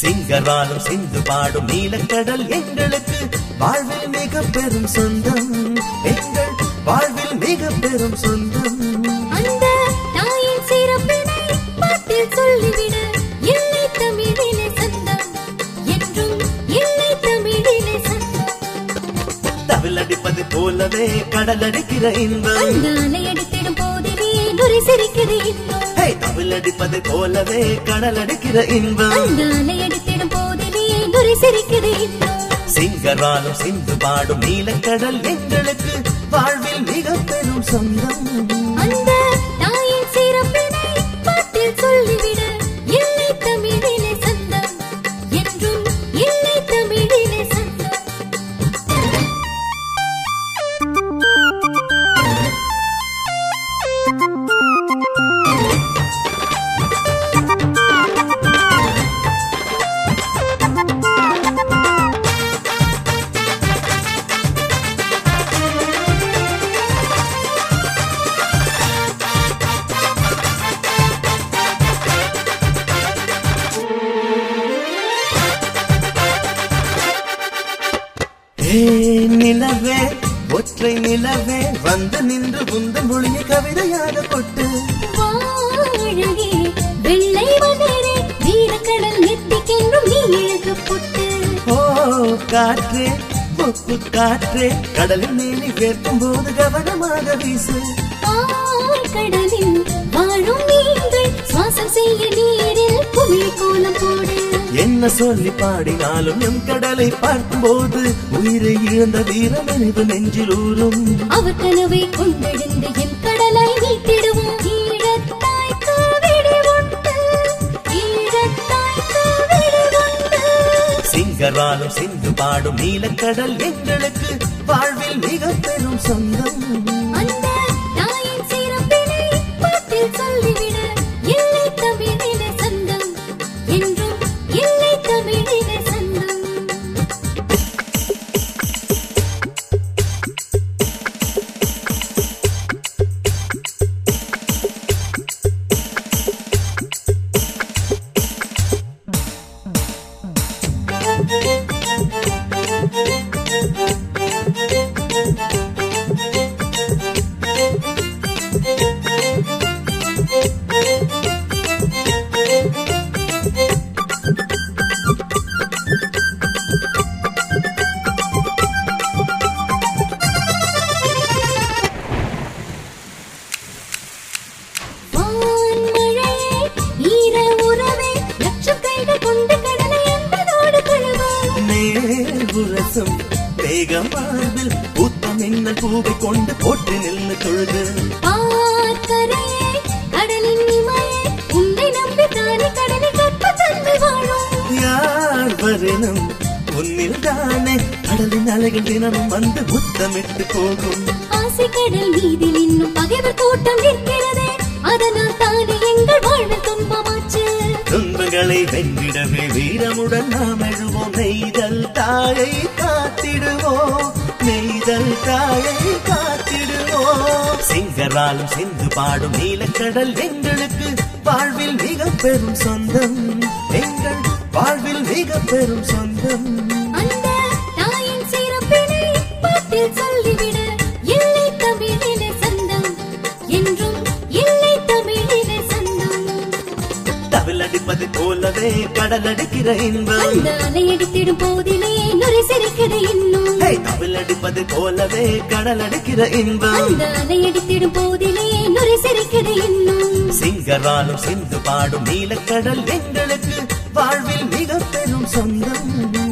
சிங்கராலும் சிந்து பாடும் நீலக்கடல் எங்களுக்கு வாழ்வில் மிக பெரும் சொந்தம். எங்கள் வாழ்வில் மிக பெரும் சொந்தம். அந்த தாயின் சிறப்பினை பாட்டில் சொல்லிவிட இல்லை தமிழிலே சந்தம். என்றும் இல்லை தமிழிலே சந்தம். தவிலடிப்பது போலவே கடல் அடிக்கிற இன்பம். அந்த அலை அடித்திடும் போதிலே நுரை சிரிக்குது இன்னும் ஹே, தவிலடிப்பது போலவே கடல் அடிக்கிற இன்பம். அந்த அலை அடித்திடும் போதிலே நுரை சிரிக்குது இன்னும் சிங்கராலும் சிந்து பாடும் நீலக்கடல் எங்களுக்கு வாழ்வில் மிக பெரும் சொந்தம். அந்த ஏ நிலவே ஒற்றை நிலவே வந்து நின்று உந்த மொழியை கவிதையாக கொட்டு வெள்ளை மலரே வீரக்கடல் நெத்திக்கென்றும் நீ இழகு புட்டு. ஓ காற்றே உப்பு காற்றே கடலின் மேலே வேர்க்கும் போது கவனமாக வீசு. கடலில் வாழும் என்ன சொல்லி பாடினாலும் எம் கடலை பார்க்கும்போது உயிரை இழந்த வீரம் நினைவு நெஞ்சில் ஊறும். அவர் கனவை கொண்டெழுந்து என் கடலை மீட்டிடுவோம் சிங்கராலும் சிந்து பாடும் நீலக்கடல் எங்களுக்கு வாழ்வில் மிக பெரும் சொந்தம் வேகம் மார்பில் பூத்த மின்னல் பூவை கொண்டு போட்டு நில்லு தொழுது. யார் வரணும் உன்னில் தானே கடலின் அலைகள் தினமும் வந்து முத்தமிட்டு போகும் ஆசை கடல் மீதில் இன்னும் பகைவர் கூட்டம் நிற்கிறதே அதனால் துன்பங்களை வென்றிடவே வீரமுடன் நாம் எழுவோம். நெய்தல் தாயை காத்திடுவோம். நெய்தல் தாயை காத்திடுவோம். சிங்கராலும் சிந்து பாடும் நீலக்கடல் எங்களுக்கு வாழ்வில் மிக பெரும் சொந்தம். எங்கள் வாழ்வில் மிக பெரும் சொந்தம். சொல்லிவிட. இல்லை தமிழின சந்தம். என்றும் தவிலடிப்பது போலவே கடல் அடிக்கிற இன்பம் அலையடித்திடும் போதிலே நுரை சிரிக்குது இன்னும். ஹே, தவிலடிப்பது போலவே கடல் அடிக்கிற இன்பம் அலையடித்திடும் போதிலே நுரை சிரிக்குது இன்னும். சிங்கராலும் சிந்து பாடும் நீலக்கடல் எங்களுக்கு வாழ்வில் மிக பெரும் சொந்தம்.